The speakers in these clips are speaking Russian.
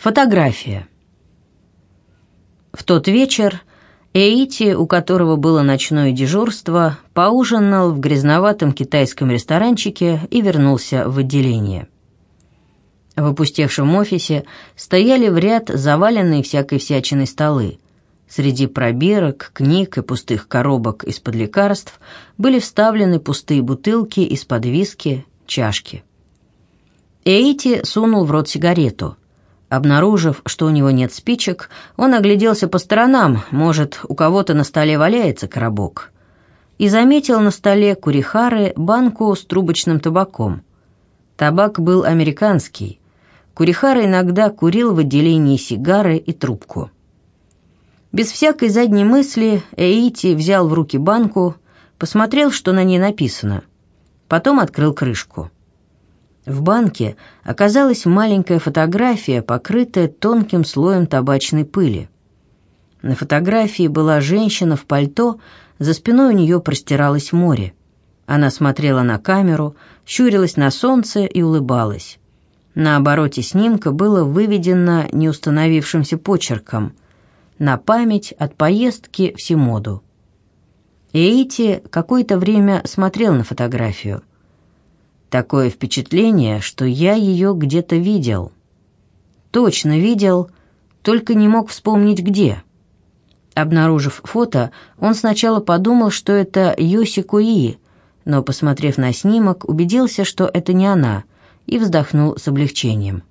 Фотография. В тот вечер Эйти, у которого было ночное дежурство, поужинал в грязноватом китайском ресторанчике и вернулся в отделение. В опустевшем офисе стояли в ряд заваленные всякой всячиной столы. Среди пробирок, книг и пустых коробок из-под лекарств были вставлены пустые бутылки из-под виски, чашки. Эйти сунул в рот сигарету. Обнаружив, что у него нет спичек, он огляделся по сторонам, может, у кого-то на столе валяется коробок. И заметил на столе курихары банку с трубочным табаком. Табак был американский. Курихара иногда курил в отделении сигары и трубку. Без всякой задней мысли Эйти взял в руки банку, посмотрел, что на ней написано. Потом открыл крышку. В банке оказалась маленькая фотография, покрытая тонким слоем табачной пыли. На фотографии была женщина в пальто, за спиной у нее простиралось море. Она смотрела на камеру, щурилась на солнце и улыбалась. На обороте снимка было выведено неустановившимся почерком «На память от поездки в Симоду». Эйти какое-то время смотрел на фотографию – Такое впечатление, что я ее где-то видел. Точно видел, только не мог вспомнить где. Обнаружив фото, он сначала подумал, что это Йоси Куи, но, посмотрев на снимок, убедился, что это не она, и вздохнул с облегчением.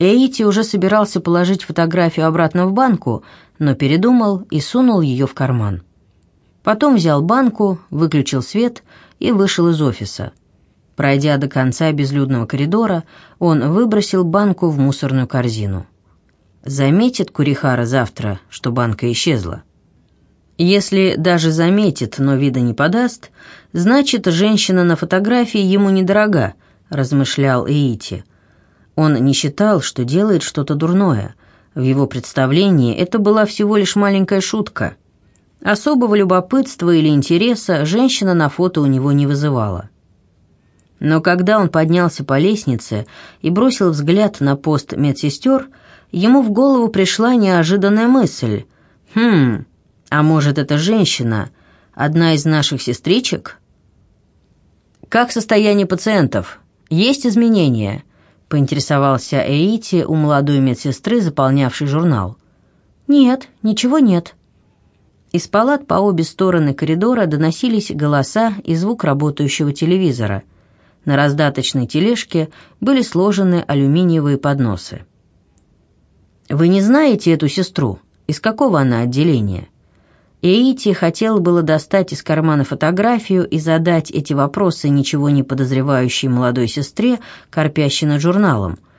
Эйти уже собирался положить фотографию обратно в банку, но передумал и сунул ее в карман. Потом взял банку, выключил свет и вышел из офиса. Пройдя до конца безлюдного коридора, он выбросил банку в мусорную корзину. Заметит Курихара завтра, что банка исчезла. Если даже заметит, но вида не подаст, значит, женщина на фотографии ему недорога, размышлял Иити. Он не считал, что делает что-то дурное. В его представлении это была всего лишь маленькая шутка – Особого любопытства или интереса женщина на фото у него не вызывала. Но когда он поднялся по лестнице и бросил взгляд на пост медсестер, ему в голову пришла неожиданная мысль. «Хм, а может, эта женщина одна из наших сестричек?» «Как состояние пациентов? Есть изменения?» — поинтересовался Эйти у молодой медсестры, заполнявшей журнал. «Нет, ничего нет», из палат по обе стороны коридора доносились голоса и звук работающего телевизора. На раздаточной тележке были сложены алюминиевые подносы. «Вы не знаете эту сестру? Из какого она отделения?» Эйти хотел было достать из кармана фотографию и задать эти вопросы ничего не подозревающей молодой сестре, корпящей над журналом –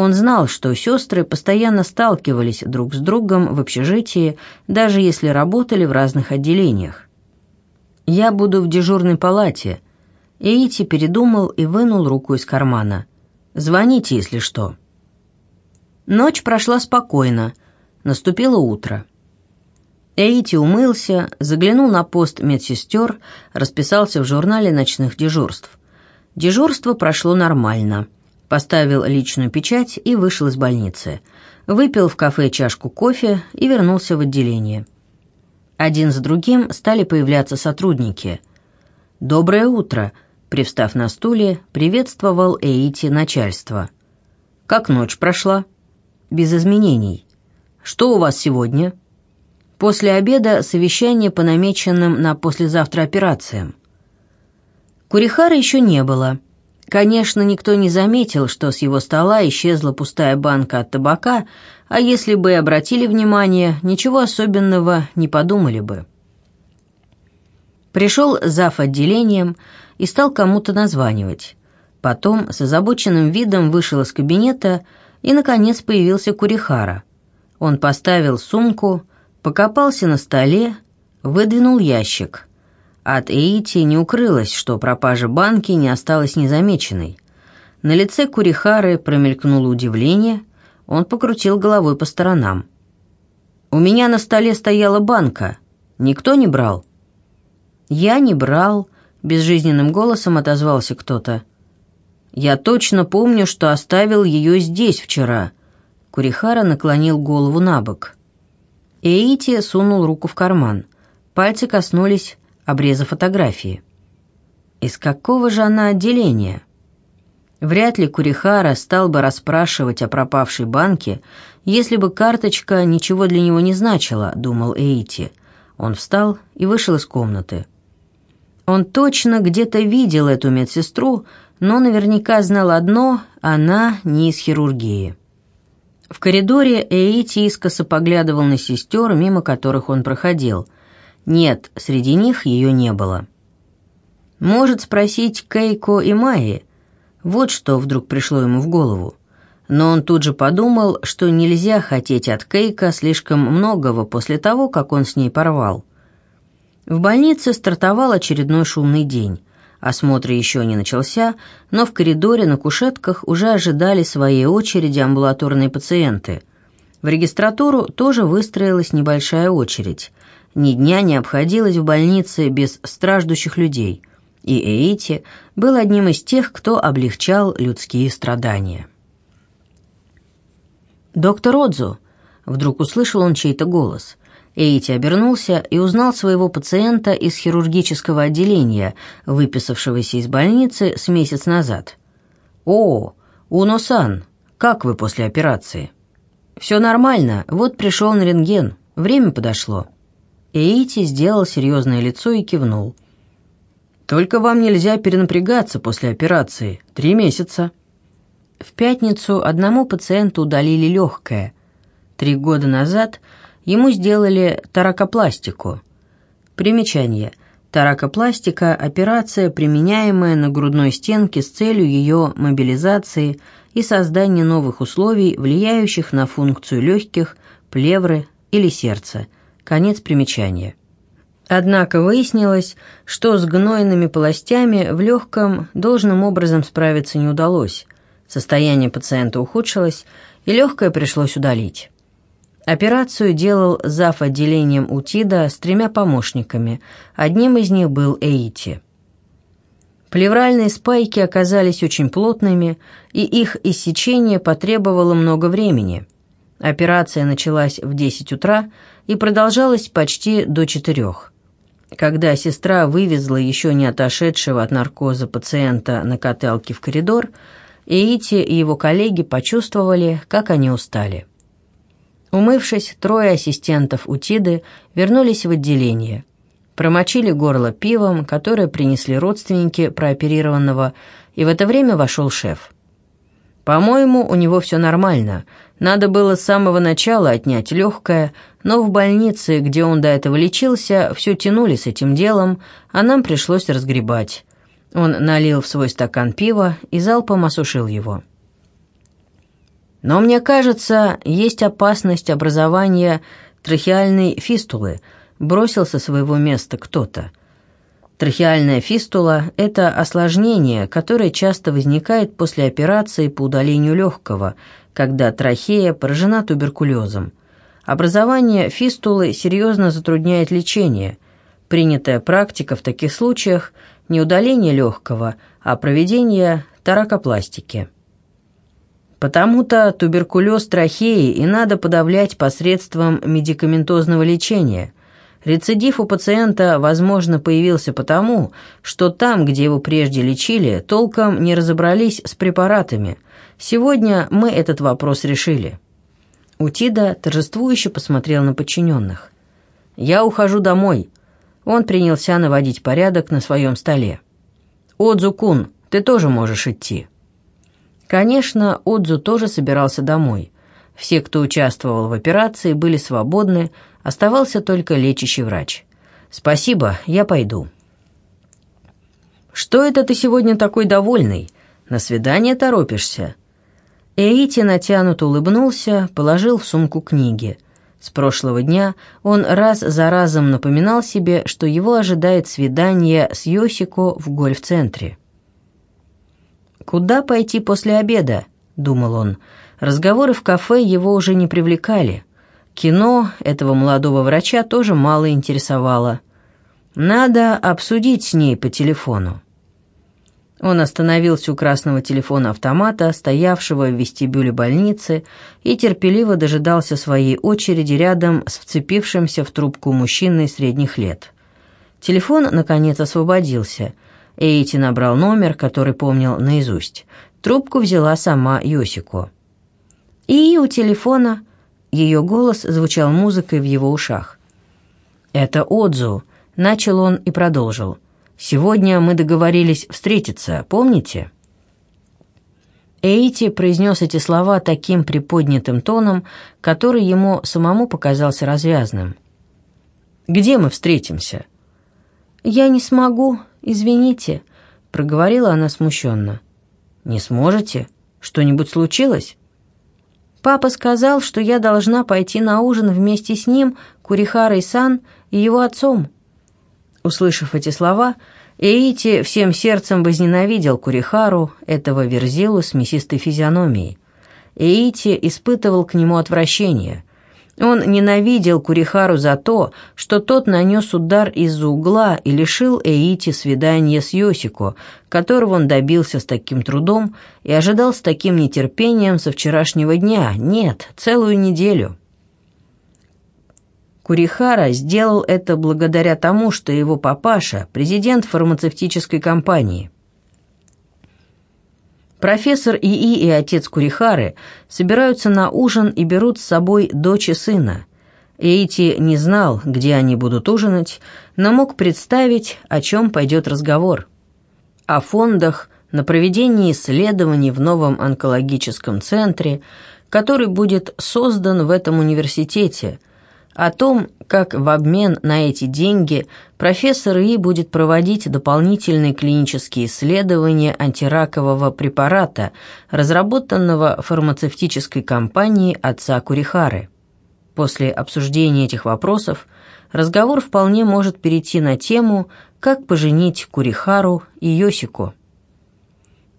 он знал, что сестры постоянно сталкивались друг с другом в общежитии, даже если работали в разных отделениях. «Я буду в дежурной палате», Эйти передумал и вынул руку из кармана. «Звоните, если что». Ночь прошла спокойно, наступило утро. Эйти умылся, заглянул на пост медсестер, расписался в журнале ночных дежурств. Дежурство прошло нормально – поставил личную печать и вышел из больницы. Выпил в кафе чашку кофе и вернулся в отделение. Один за другим стали появляться сотрудники. «Доброе утро», — привстав на стуле, приветствовал Эйти начальство. «Как ночь прошла?» «Без изменений. Что у вас сегодня?» «После обеда совещание по намеченным на послезавтра операциям». Курихара еще не было — Конечно, никто не заметил, что с его стола исчезла пустая банка от табака, а если бы и обратили внимание, ничего особенного не подумали бы. Пришел зав. отделением и стал кому-то названивать. Потом с озабоченным видом вышел из кабинета и, наконец, появился Курихара. Он поставил сумку, покопался на столе, выдвинул ящик – от Эйти не укрылось, что пропажа банки не осталась незамеченной. На лице Курихары промелькнуло удивление, он покрутил головой по сторонам. «У меня на столе стояла банка. Никто не брал?» «Я не брал», — безжизненным голосом отозвался кто-то. Я точно помню, что оставил ее здесь вчера». Курихара наклонил голову на бок. Эйти сунул руку в карман. Пальцы коснулись обреза фотографии. Из какого же она отделения? Вряд ли Курихара стал бы расспрашивать о пропавшей банке, если бы карточка ничего для него не значила, думал Эйти. Он встал и вышел из комнаты. Он точно где-то видел эту медсестру, но наверняка знал одно – она не из хирургии. В коридоре Эйти искоса поглядывал на сестер, мимо которых он проходил. Нет, среди них ее не было. Может спросить Кейко и Майи. Вот что вдруг пришло ему в голову. Но он тут же подумал, что нельзя хотеть от Кейка слишком многого после того, как он с ней порвал. В больнице стартовал очередной шумный день. Осмотр еще не начался, но в коридоре на кушетках уже ожидали своей очереди амбулаторные пациенты. В регистратуру тоже выстроилась небольшая очередь. Ни дня не обходилось в больнице без страждущих людей, и Эйти был одним из тех, кто облегчал людские страдания. «Доктор Отзу!» — вдруг услышал он чей-то голос. Эйти обернулся и узнал своего пациента из хирургического отделения, выписавшегося из больницы с месяц назад. «О, Уно-сан, как вы после операции?» «Все нормально, вот пришел на рентген, время подошло». Эйти сделал серьезное лицо и кивнул. «Только вам нельзя перенапрягаться после операции. Три месяца». В пятницу одному пациенту удалили легкое. Три года назад – ему сделали таракопластику. Примечание. Таракопластика – операция, применяемая на грудной стенке с целью ее мобилизации и создания новых условий, влияющих на функцию легких, плевры или сердца. Конец примечания. Однако выяснилось, что с гнойными полостями в легком должным образом справиться не удалось. Состояние пациента ухудшилось, и легкое пришлось удалить. Операцию делал зав. отделением УТИДа с тремя помощниками. Одним из них был Эйти. Плевральные спайки оказались очень плотными, и их иссечение потребовало много времени. Операция началась в 10 утра и продолжалась почти до 4. Когда сестра вывезла еще не отошедшего от наркоза пациента на каталке в коридор, Эйти и его коллеги почувствовали, как они устали. Умывшись, трое ассистентов Утиды вернулись в отделение. Промочили горло пивом, которое принесли родственники прооперированного, и в это время вошел шеф. «По-моему, у него все нормально. Надо было с самого начала отнять легкое, но в больнице, где он до этого лечился, все тянули с этим делом, а нам пришлось разгребать». Он налил в свой стакан пива и залпом осушил его. Но мне кажется, есть опасность образования трахеальной фистулы, бросил со своего места кто-то. Трахеальная фистула – это осложнение, которое часто возникает после операции по удалению легкого, когда трахея поражена туберкулезом. Образование фистулы серьезно затрудняет лечение. Принятая практика в таких случаях – не удаление легкого, а проведение таракопластики. Потому-то туберкулез трахеи и надо подавлять посредством медикаментозного лечения. Рецидив у пациента, возможно, появился потому, что там, где его прежде лечили, толком не разобрались с препаратами. Сегодня мы этот вопрос решили. Утида торжествующе посмотрел на подчиненных. «Я ухожу домой». Он принялся наводить порядок на своем столе. «Отзу-кун, ты тоже можешь идти». Конечно, Отзу тоже собирался домой. Все, кто участвовал в операции, были свободны, оставался только лечащий врач. «Спасибо, я пойду». «Что это ты сегодня такой довольный? На свидание торопишься?» Эйти натянуто улыбнулся, положил в сумку книги. С прошлого дня он раз за разом напоминал себе, что его ожидает свидание с Йосико в гольф-центре. «Куда пойти после обеда?» — думал он. Разговоры в кафе его уже не привлекали. Кино этого молодого врача тоже мало интересовало. Надо обсудить с ней по телефону. Он остановился у красного телефона-автомата, стоявшего в вестибюле больницы, и терпеливо дожидался своей очереди рядом с вцепившимся в трубку мужчиной средних лет. Телефон, наконец, освободился. Эйти набрал номер, который помнил наизусть. Трубку взяла сама Йосико. И у телефона ее голос звучал музыкой в его ушах. «Это Отзу», — начал он и продолжил. «Сегодня мы договорились встретиться, помните?» Эйти произнес эти слова таким приподнятым тоном, который ему самому показался развязным. «Где мы встретимся?» «Я не смогу, извините», — проговорила она смущенно. «Не сможете? Что-нибудь случилось?» Папа сказал, что я должна пойти на ужин вместе с ним, Курихарой-сан и его отцом. Услышав эти слова, Эйти всем сердцем возненавидел Курихару, этого верзилу с мясистой физиономией. Эйти испытывал к нему отвращение. Он ненавидел Курихару за то, что тот нанес удар из-за угла и лишил Эити свидания с Йосико, которого он добился с таким трудом и ожидал с таким нетерпением со вчерашнего дня, нет, целую неделю. Курихара сделал это благодаря тому, что его папаша – президент фармацевтической компании – Профессор ИИ и отец Курихары собираются на ужин и берут с собой дочь и сына. Эйти не знал, где они будут ужинать, но мог представить, о чем пойдет разговор. О фондах, на проведении исследований в новом онкологическом центре, который будет создан в этом университете – о том, как в обмен на эти деньги профессор И будет проводить дополнительные клинические исследования антиракового препарата, разработанного фармацевтической компанией отца Курихары. После обсуждения этих вопросов разговор вполне может перейти на тему «Как поженить Курихару и Йосику».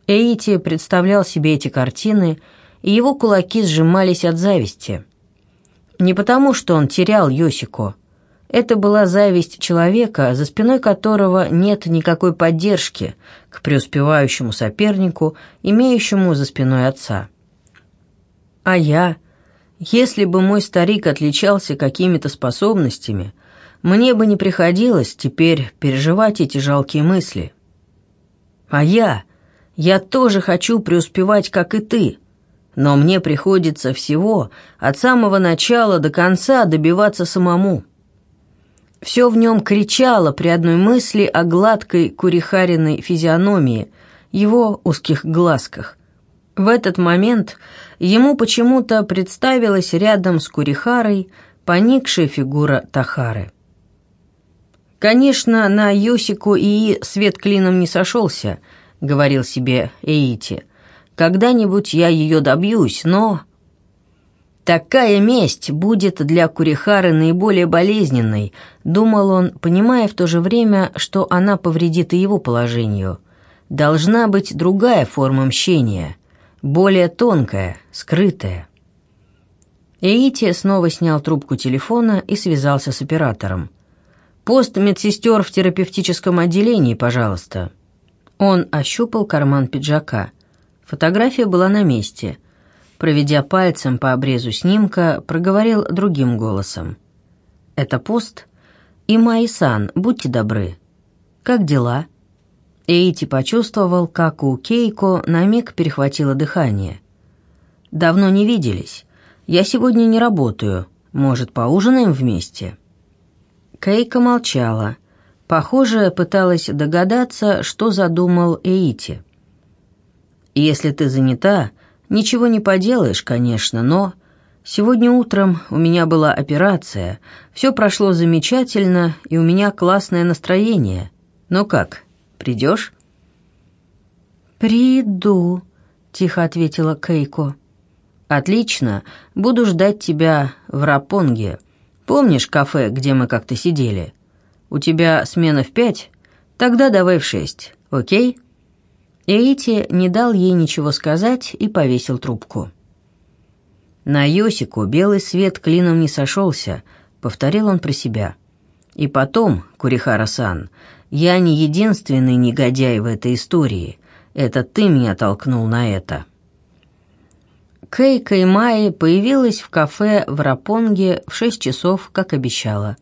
Эйти представлял себе эти картины, и его кулаки сжимались от зависти – не потому, что он терял Йосико. Это была зависть человека, за спиной которого нет никакой поддержки к преуспевающему сопернику, имеющему за спиной отца. А я, если бы мой старик отличался какими-то способностями, мне бы не приходилось теперь переживать эти жалкие мысли. А я, я тоже хочу преуспевать, как и ты, но мне приходится всего от самого начала до конца добиваться самому. Все в нем кричало при одной мысли о гладкой курихариной физиономии, его узких глазках. В этот момент ему почему-то представилась рядом с Курихарой поникшая фигура Тахары. «Конечно, на Йосику и свет клином не сошелся», — говорил себе Эйти, — когда-нибудь я ее добьюсь, но... Такая месть будет для Курихары наиболее болезненной, думал он, понимая в то же время, что она повредит и его положению. Должна быть другая форма мщения, более тонкая, скрытая. Эйти снова снял трубку телефона и связался с оператором. «Пост медсестер в терапевтическом отделении, пожалуйста». Он ощупал карман пиджака – Фотография была на месте. Проведя пальцем по обрезу снимка, проговорил другим голосом. «Это пост? И Майсан, будьте добры. Как дела?» Эйти почувствовал, как у Кейко на миг перехватило дыхание. «Давно не виделись. Я сегодня не работаю. Может, поужинаем вместе?» Кейко молчала. Похоже, пыталась догадаться, что задумал Эйти. Если ты занята, ничего не поделаешь, конечно, но... Сегодня утром у меня была операция, все прошло замечательно, и у меня классное настроение. Но как, придешь?» «Приду», — тихо ответила Кейко. «Отлично, буду ждать тебя в Рапонге. Помнишь кафе, где мы как-то сидели? У тебя смена в пять? Тогда давай в шесть, окей?» Эйти не дал ей ничего сказать и повесил трубку. На Йосику белый свет клином не сошелся, повторил он про себя. И потом, Курихара-сан, я не единственный негодяй в этой истории. Это ты меня толкнул на это». Кейка и Майи появилась в кафе в Рапонге в шесть часов, как обещала.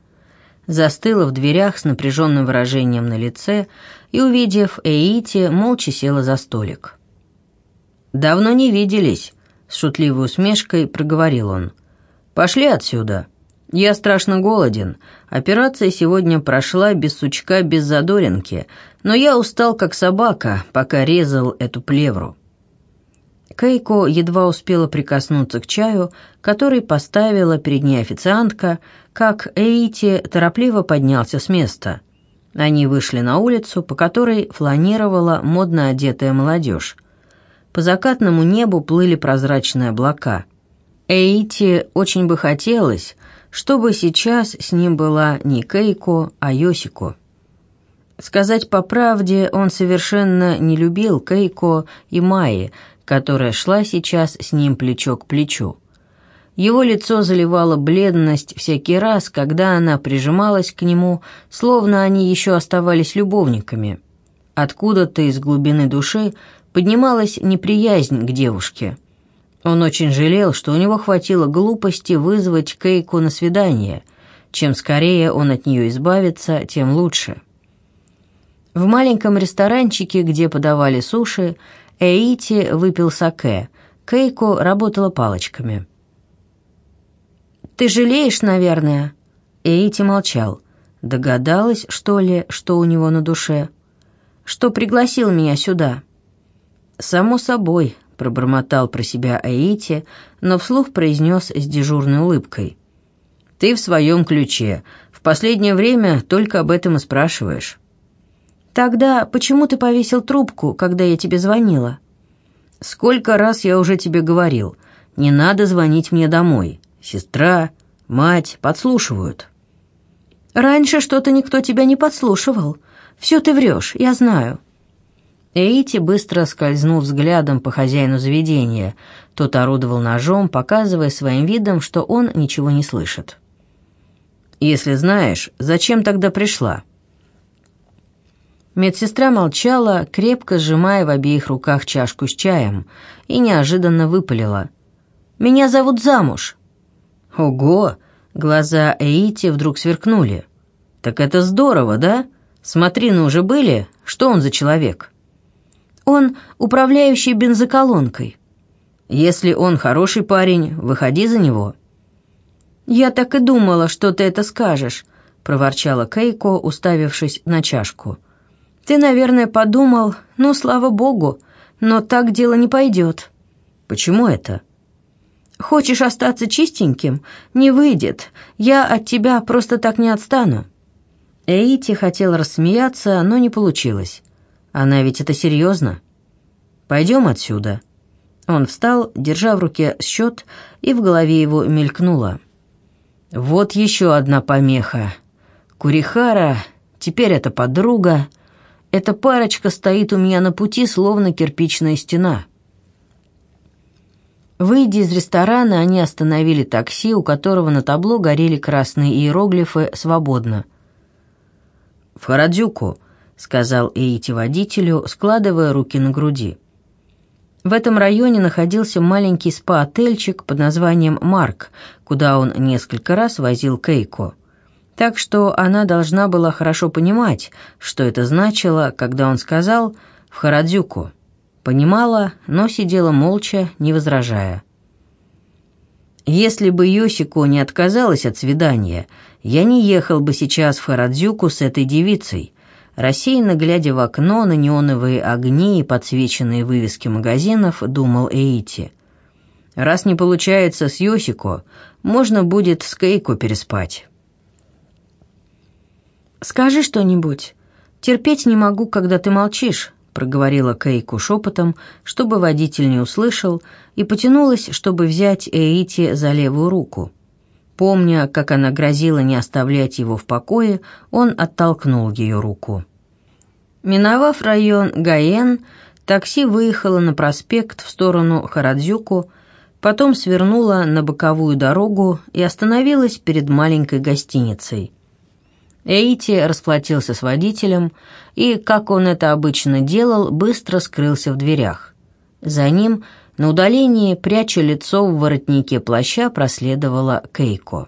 Застыла в дверях с напряженным выражением на лице и, увидев Эйти, молча села за столик. «Давно не виделись», — с шутливой усмешкой проговорил он. «Пошли отсюда. Я страшно голоден. Операция сегодня прошла без сучка, без задоринки, но я устал, как собака, пока резал эту плевру». Кейко едва успела прикоснуться к чаю, который поставила перед ней официантка, как Эйти торопливо поднялся с места. Они вышли на улицу, по которой фланировала модно одетая молодежь. По закатному небу плыли прозрачные облака. Эйти очень бы хотелось, чтобы сейчас с ним была не Кейко, а Йосико. Сказать по правде, он совершенно не любил Кейко и Майи, которая шла сейчас с ним плечо к плечу. Его лицо заливало бледность всякий раз, когда она прижималась к нему, словно они еще оставались любовниками. Откуда-то из глубины души поднималась неприязнь к девушке. Он очень жалел, что у него хватило глупости вызвать Кейку на свидание. Чем скорее он от нее избавится, тем лучше. В маленьком ресторанчике, где подавали суши, Эйти выпил саке, Кейко работала палочками. «Ты жалеешь, наверное?» Эйти молчал. Догадалась, что ли, что у него на душе? «Что пригласил меня сюда?» «Само собой», — пробормотал про себя Эйти, но вслух произнес с дежурной улыбкой. «Ты в своем ключе. В последнее время только об этом и спрашиваешь». «Тогда почему ты повесил трубку, когда я тебе звонила?» «Сколько раз я уже тебе говорил, не надо звонить мне домой. Сестра, мать подслушивают». «Раньше что-то никто тебя не подслушивал. Все ты врешь, я знаю». Эйти быстро скользнул взглядом по хозяину заведения. Тот орудовал ножом, показывая своим видом, что он ничего не слышит. «Если знаешь, зачем тогда пришла?» Медсестра молчала, крепко сжимая в обеих руках чашку с чаем, и неожиданно выпалила. «Меня зовут замуж». «Ого!» Глаза Эйти вдруг сверкнули. «Так это здорово, да? Смотри, ну уже были? Что он за человек?» «Он управляющий бензоколонкой». «Если он хороший парень, выходи за него». «Я так и думала, что ты это скажешь», — проворчала Кейко, уставившись на чашку. Ты, наверное, подумал, ну, слава богу, но так дело не пойдет. Почему это? Хочешь остаться чистеньким? Не выйдет. Я от тебя просто так не отстану. Эйти хотел рассмеяться, но не получилось. Она ведь это серьезно. Пойдем отсюда. Он встал, держа в руке счет, и в голове его мелькнуло. Вот еще одна помеха. Курихара, теперь это подруга, эта парочка стоит у меня на пути, словно кирпичная стена. Выйдя из ресторана, они остановили такси, у которого на табло горели красные иероглифы «Свободно». «В Харадзюку», — сказал Эйти водителю, складывая руки на груди. В этом районе находился маленький спа-отельчик под названием «Марк», куда он несколько раз возил Кейко так что она должна была хорошо понимать, что это значило, когда он сказал «в Харадзюку». Понимала, но сидела молча, не возражая. «Если бы Йосико не отказалась от свидания, я не ехал бы сейчас в Харадзюку с этой девицей», рассеянно глядя в окно на неоновые огни и подсвеченные вывески магазинов, думал Эйти. «Раз не получается с Йосико, можно будет с Кейко переспать». «Скажи что-нибудь. Терпеть не могу, когда ты молчишь», — проговорила Кейку шепотом, чтобы водитель не услышал, и потянулась, чтобы взять Эйти за левую руку. Помня, как она грозила не оставлять его в покое, он оттолкнул ее руку. Миновав район Гаен, такси выехало на проспект в сторону Харадзюку, потом свернуло на боковую дорогу и остановилось перед маленькой гостиницей — Эйти расплатился с водителем и, как он это обычно делал, быстро скрылся в дверях. За ним, на удалении, пряча лицо в воротнике плаща, проследовала Кейко.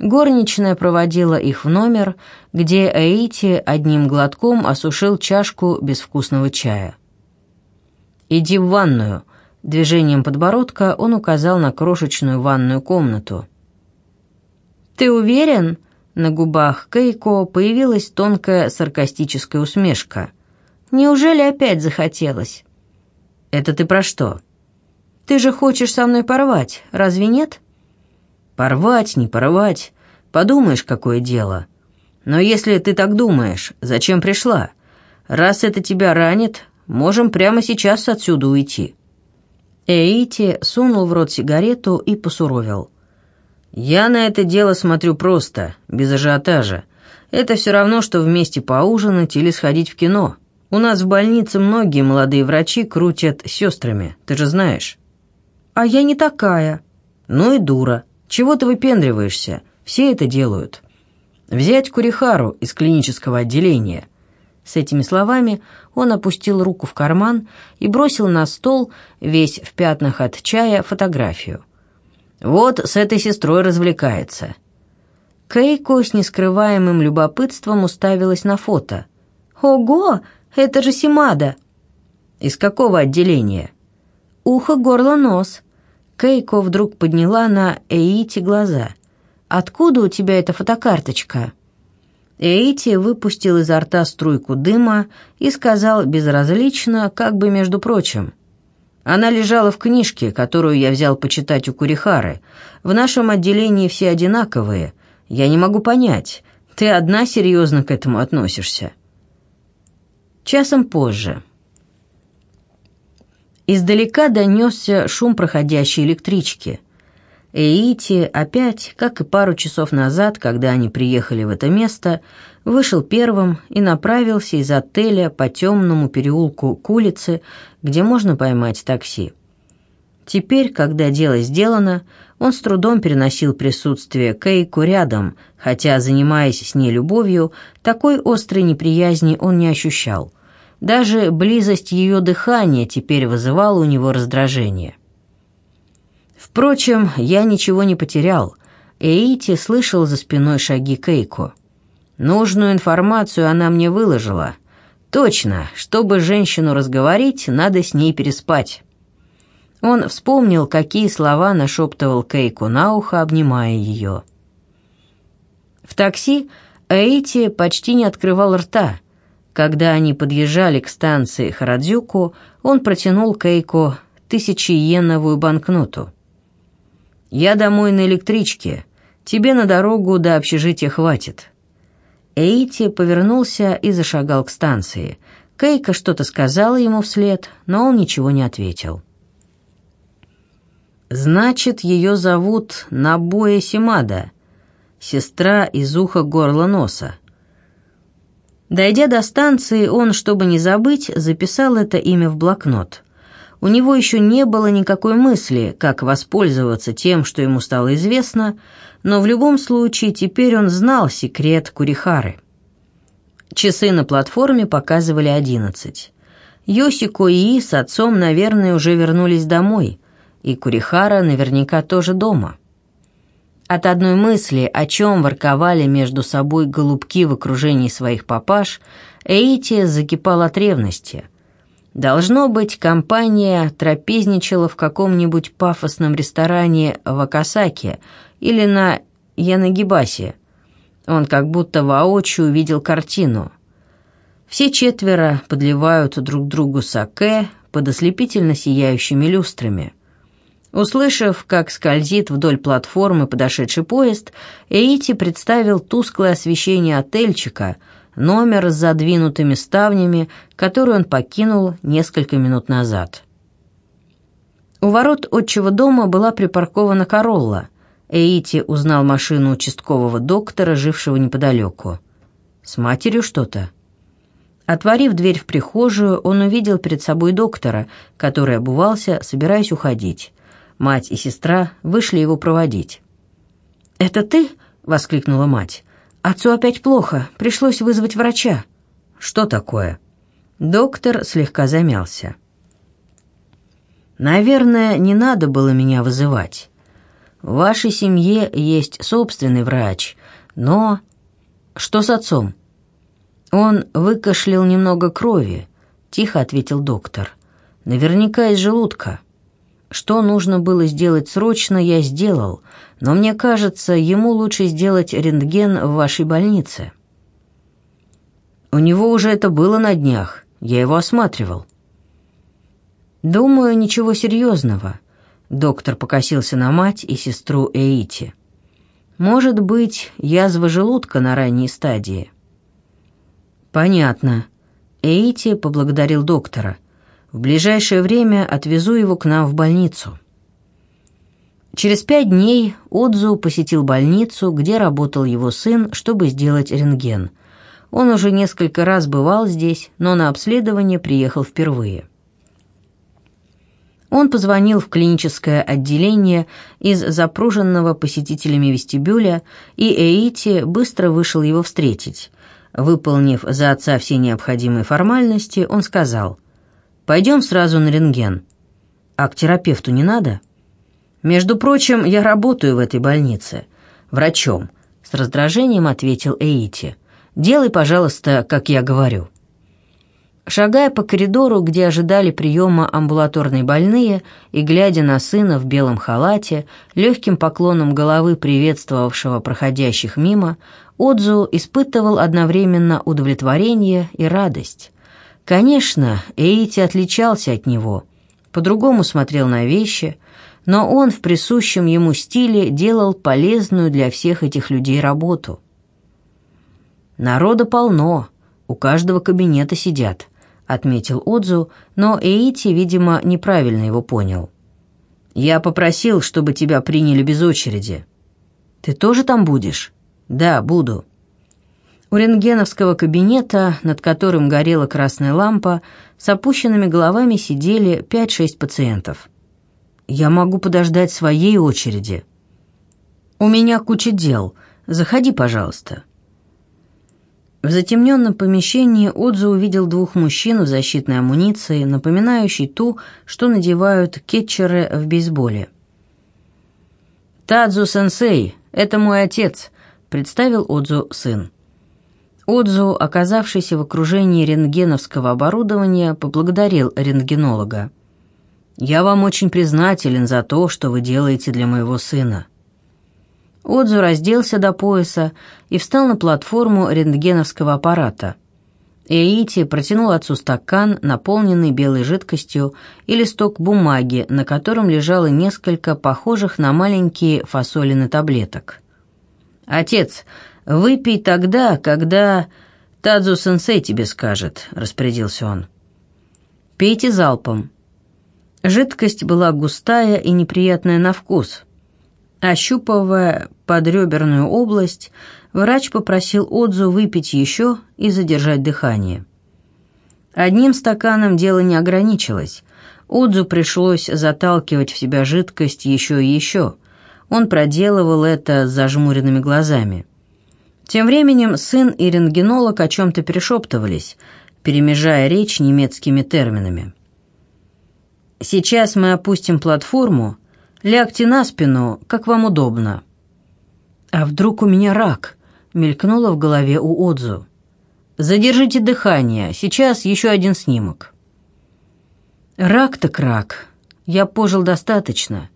Горничная проводила их в номер, где Эйти одним глотком осушил чашку безвкусного чая. «Иди в ванную», — движением подбородка он указал на крошечную ванную комнату. «Ты уверен?» На губах Кейко появилась тонкая саркастическая усмешка. «Неужели опять захотелось?» «Это ты про что?» «Ты же хочешь со мной порвать, разве нет?» «Порвать, не порвать. Подумаешь, какое дело. Но если ты так думаешь, зачем пришла? Раз это тебя ранит, можем прямо сейчас отсюда уйти». Эйти сунул в рот сигарету и посуровил. «Я на это дело смотрю просто, без ажиотажа. Это все равно, что вместе поужинать или сходить в кино. У нас в больнице многие молодые врачи крутят сестрами, ты же знаешь». «А я не такая». «Ну и дура. Чего ты выпендриваешься? Все это делают». «Взять Курихару из клинического отделения». С этими словами он опустил руку в карман и бросил на стол, весь в пятнах от чая, фотографию. Вот с этой сестрой развлекается». Кейко с нескрываемым любопытством уставилась на фото. «Ого, это же Симада!» «Из какого отделения?» «Ухо, горло, нос». Кейко вдруг подняла на Эйти глаза. «Откуда у тебя эта фотокарточка?» Эйти выпустил изо рта струйку дыма и сказал безразлично, как бы между прочим. Она лежала в книжке, которую я взял почитать у Курихары. В нашем отделении все одинаковые. Я не могу понять, ты одна серьезно к этому относишься?» Часом позже. Издалека донесся шум проходящей электрички. Эйти опять, как и пару часов назад, когда они приехали в это место, вышел первым и направился из отеля по темному переулку к улице, где можно поймать такси. Теперь, когда дело сделано, он с трудом переносил присутствие Кейку рядом, хотя, занимаясь с ней любовью, такой острой неприязни он не ощущал. Даже близость ее дыхания теперь вызывала у него раздражение. Впрочем, я ничего не потерял. Эйти слышал за спиной шаги Кейко. Нужную информацию она мне выложила. Точно, чтобы женщину разговорить, надо с ней переспать. Он вспомнил, какие слова нашептывал Кейку на ухо, обнимая ее. В такси Эйти почти не открывал рта. Когда они подъезжали к станции Харадзюку, он протянул Кейку тысячиеновую банкноту. «Я домой на электричке. Тебе на дорогу до общежития хватит». Эйти повернулся и зашагал к станции. Кейка что-то сказала ему вслед, но он ничего не ответил. «Значит, ее зовут Набоя Симада, сестра из уха горла носа». Дойдя до станции, он, чтобы не забыть, записал это имя в блокнот. У него еще не было никакой мысли, как воспользоваться тем, что ему стало известно, но в любом случае теперь он знал секрет Курихары. Часы на платформе показывали одиннадцать. Йосико и с отцом, наверное, уже вернулись домой, и Курихара наверняка тоже дома. От одной мысли, о чем ворковали между собой голубки в окружении своих папаш, Эйти закипал от ревности. Должно быть, компания трапезничала в каком-нибудь пафосном ресторане в Акасаке или на Янагибасе. Он как будто воочию увидел картину. Все четверо подливают друг другу саке под ослепительно сияющими люстрами. Услышав, как скользит вдоль платформы подошедший поезд, Эйти представил тусклое освещение отельчика, номер с задвинутыми ставнями, который он покинул несколько минут назад. У ворот отчего дома была припаркована «Королла», Эйти узнал машину участкового доктора, жившего неподалеку. «С матерью что-то?» Отворив дверь в прихожую, он увидел перед собой доктора, который обувался, собираясь уходить. Мать и сестра вышли его проводить. «Это ты?» — воскликнула мать. Отцу опять плохо, пришлось вызвать врача. Что такое? Доктор слегка замялся. Наверное, не надо было меня вызывать. В вашей семье есть собственный врач, но... Что с отцом? Он выкашлял немного крови, тихо ответил доктор. Наверняка из желудка. Что нужно было сделать срочно, я сделал, но мне кажется, ему лучше сделать рентген в вашей больнице. У него уже это было на днях, я его осматривал. Думаю, ничего серьезного. Доктор покосился на мать и сестру Эити. Может быть, язва желудка на ранней стадии. Понятно. Эити поблагодарил доктора. В ближайшее время отвезу его к нам в больницу. Через пять дней Отзу посетил больницу, где работал его сын, чтобы сделать рентген. Он уже несколько раз бывал здесь, но на обследование приехал впервые. Он позвонил в клиническое отделение из запруженного посетителями вестибюля, и Эйти быстро вышел его встретить. Выполнив за отца все необходимые формальности, он сказал – Пойдем сразу на рентген. А к терапевту не надо? Между прочим, я работаю в этой больнице. Врачом. С раздражением ответил Эйти. Делай, пожалуйста, как я говорю. Шагая по коридору, где ожидали приема амбулаторные больные, и глядя на сына в белом халате, легким поклоном головы приветствовавшего проходящих мимо, Отзу испытывал одновременно удовлетворение и радость. Конечно, Эйти отличался от него, по-другому смотрел на вещи, но он в присущем ему стиле делал полезную для всех этих людей работу. «Народа полно, у каждого кабинета сидят», — отметил Отзу, но Эйти, видимо, неправильно его понял. «Я попросил, чтобы тебя приняли без очереди». «Ты тоже там будешь?» «Да, буду». У рентгеновского кабинета, над которым горела красная лампа, с опущенными головами сидели 5-6 пациентов. «Я могу подождать своей очереди». «У меня куча дел. Заходи, пожалуйста». В затемненном помещении Отзу увидел двух мужчин в защитной амуниции, напоминающей ту, что надевают кетчеры в бейсболе. «Тадзу-сенсей, это мой отец», — представил Отзу сын. Отзу, оказавшийся в окружении рентгеновского оборудования, поблагодарил рентгенолога. «Я вам очень признателен за то, что вы делаете для моего сына». Отзу разделся до пояса и встал на платформу рентгеновского аппарата. Эйти протянул отцу стакан, наполненный белой жидкостью, и листок бумаги, на котором лежало несколько похожих на маленькие фасолины таблеток. «Отец, «Выпей тогда, когда Тадзу-сенсей тебе скажет», — распорядился он. «Пейте залпом». Жидкость была густая и неприятная на вкус. Ощупывая подреберную область, врач попросил Отзу выпить еще и задержать дыхание. Одним стаканом дело не ограничилось. Отзу пришлось заталкивать в себя жидкость еще и еще. Он проделывал это с зажмуренными глазами. Тем временем сын и рентгенолог о чем-то перешептывались, перемежая речь немецкими терминами. «Сейчас мы опустим платформу. Лягте на спину, как вам удобно». «А вдруг у меня рак?» — мелькнуло в голове у Отзу. «Задержите дыхание, сейчас еще один снимок». «Рак так рак. Я пожил достаточно.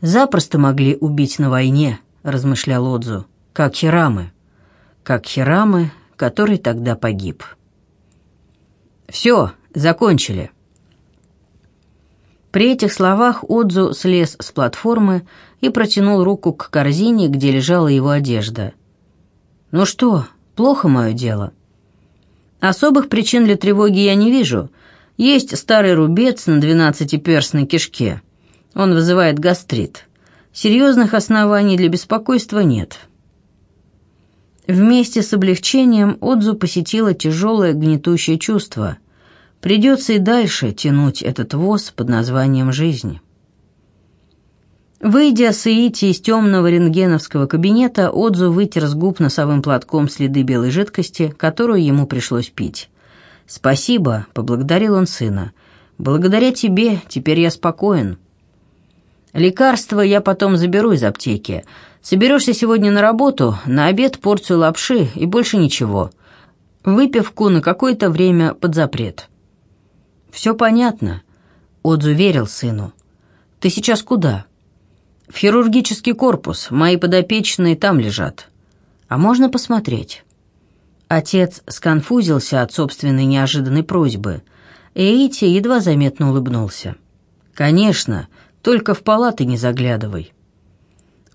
Запросто могли убить на войне», — размышлял Отзу, — «как Хирамы» как Хирамы, который тогда погиб. «Все, закончили». При этих словах Отзу слез с платформы и протянул руку к корзине, где лежала его одежда. «Ну что, плохо мое дело?» «Особых причин для тревоги я не вижу. Есть старый рубец на двенадцатиперстной кишке. Он вызывает гастрит. Серьезных оснований для беспокойства нет». Вместе с облегчением Отзу посетило тяжелое гнетущее чувство. Придется и дальше тянуть этот воз под названием «жизнь». Выйдя с Иити из темного рентгеновского кабинета, Отзу вытер с губ носовым платком следы белой жидкости, которую ему пришлось пить. «Спасибо», — поблагодарил он сына. «Благодаря тебе теперь я спокоен». «Лекарства я потом заберу из аптеки. Соберешься сегодня на работу, на обед порцию лапши и больше ничего. Выпивку на какое-то время под запрет». «Все понятно», — Отзу верил сыну. «Ты сейчас куда?» «В хирургический корпус. Мои подопечные там лежат. А можно посмотреть?» Отец сконфузился от собственной неожиданной просьбы. Эйти едва заметно улыбнулся. «Конечно, только в палаты не заглядывай».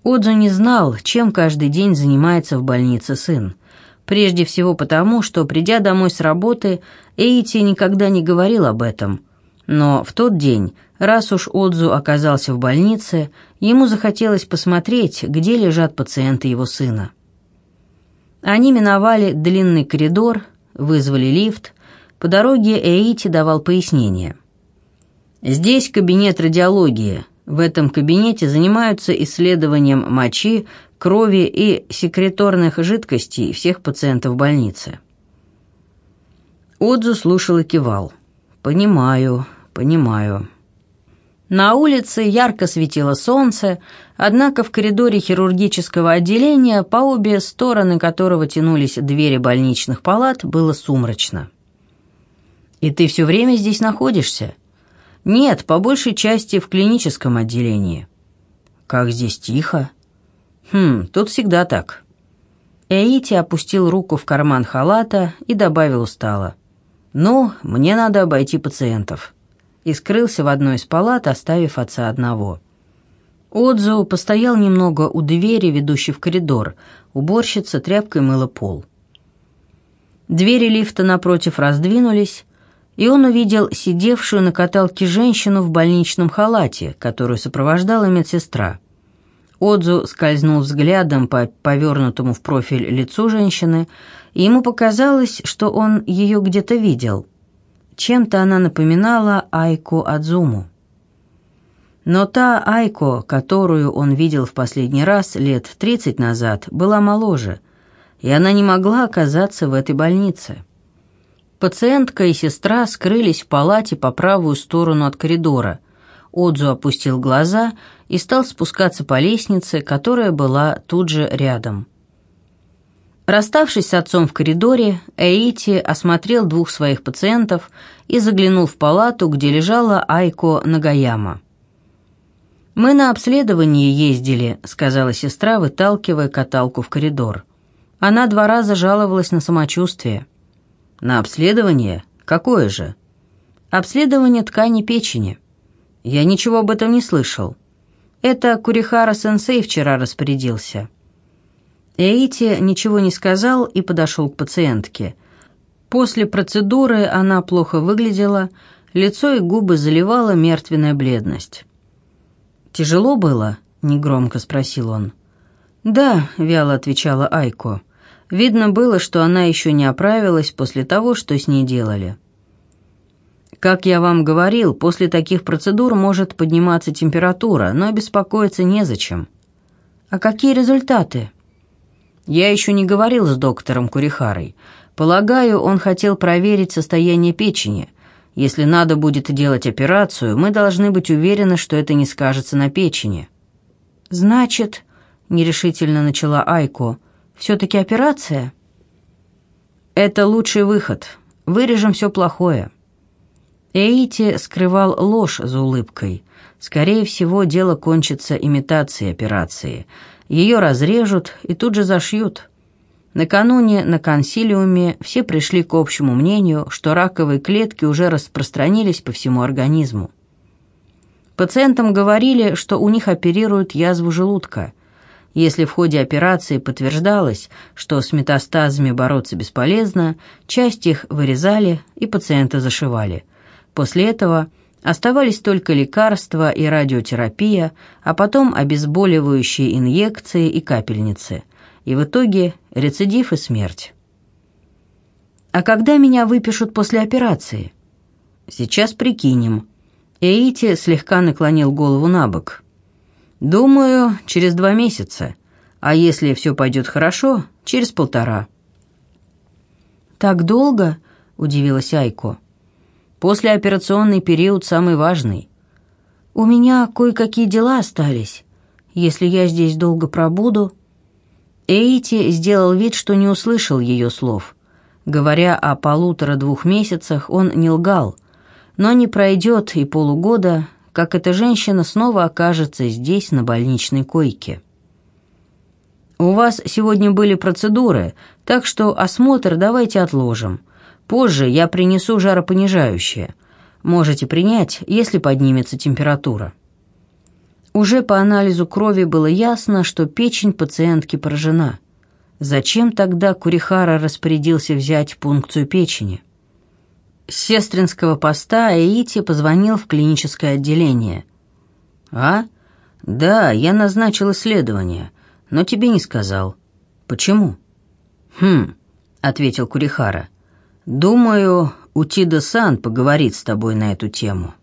Отзу не знал, чем каждый день занимается в больнице сын. Прежде всего потому, что, придя домой с работы, Эйти никогда не говорил об этом. Но в тот день Раз уж Отзу оказался в больнице, ему захотелось посмотреть, где лежат пациенты его сына. Они миновали длинный коридор, вызвали лифт. По дороге Эйти давал пояснение. «Здесь кабинет радиологии. В этом кабинете занимаются исследованием мочи, крови и секреторных жидкостей всех пациентов больницы». Отзу слушал и кивал. «Понимаю, понимаю». На улице ярко светило солнце, однако в коридоре хирургического отделения, по обе стороны которого тянулись двери больничных палат, было сумрачно. «И ты все время здесь находишься?» «Нет, по большей части в клиническом отделении». «Как здесь тихо?» «Хм, тут всегда так». Эйти опустил руку в карман халата и добавил устало. «Ну, мне надо обойти пациентов» и скрылся в одной из палат, оставив отца одного. Отзу постоял немного у двери, ведущей в коридор. Уборщица тряпкой мыла пол. Двери лифта напротив раздвинулись, и он увидел сидевшую на каталке женщину в больничном халате, которую сопровождала медсестра. Отзу скользнул взглядом по повернутому в профиль лицу женщины, и ему показалось, что он ее где-то видел – чем-то она напоминала Айко Адзуму. Но та Айко, которую он видел в последний раз лет 30 назад, была моложе, и она не могла оказаться в этой больнице. Пациентка и сестра скрылись в палате по правую сторону от коридора. Отзу опустил глаза и стал спускаться по лестнице, которая была тут же рядом. Расставшись с отцом в коридоре, Эйти осмотрел двух своих пациентов и заглянул в палату, где лежала Айко Нагаяма. «Мы на обследование ездили», — сказала сестра, выталкивая каталку в коридор. Она два раза жаловалась на самочувствие. «На обследование? Какое же?» «Обследование ткани печени». «Я ничего об этом не слышал». «Это Курихара-сенсей вчера распорядился». Эйти ничего не сказал и подошел к пациентке. После процедуры она плохо выглядела, лицо и губы заливала мертвенная бледность. «Тяжело было?» — негромко спросил он. «Да», — вяло отвечала Айко. Видно было, что она еще не оправилась после того, что с ней делали. «Как я вам говорил, после таких процедур может подниматься температура, но беспокоиться незачем». «А какие результаты?» Я еще не говорил с доктором Курихарой. Полагаю, он хотел проверить состояние печени. Если надо будет делать операцию, мы должны быть уверены, что это не скажется на печени». «Значит», — нерешительно начала Айко, — «все-таки операция?» «Это лучший выход. Вырежем все плохое». Эйти скрывал ложь за улыбкой. Скорее всего, дело кончится имитацией операции — ее разрежут и тут же зашьют. Накануне на консилиуме все пришли к общему мнению, что раковые клетки уже распространились по всему организму. Пациентам говорили, что у них оперируют язву желудка. Если в ходе операции подтверждалось, что с метастазами бороться бесполезно, часть их вырезали и пациента зашивали. После этого – Оставались только лекарства и радиотерапия, а потом обезболивающие инъекции и капельницы. И в итоге рецидив и смерть. «А когда меня выпишут после операции?» «Сейчас прикинем». Эйти слегка наклонил голову на бок. «Думаю, через два месяца, а если все пойдет хорошо, через полтора». «Так долго?» — удивилась Айко. «Послеоперационный период самый важный». «У меня кое-какие дела остались. Если я здесь долго пробуду...» Эйти сделал вид, что не услышал ее слов. Говоря о полутора-двух месяцах, он не лгал. Но не пройдет и полугода, как эта женщина снова окажется здесь, на больничной койке. «У вас сегодня были процедуры, так что осмотр давайте отложим. Позже я принесу жаропонижающее. Можете принять, если поднимется температура». Уже по анализу крови было ясно, что печень пациентки поражена. Зачем тогда Курихара распорядился взять пункцию печени? С сестринского поста Эйти позвонил в клиническое отделение. «А? Да, я назначил исследование, но тебе не сказал. Почему?» «Хм», — ответил Курихара. «Думаю, Утида-сан поговорит с тобой на эту тему».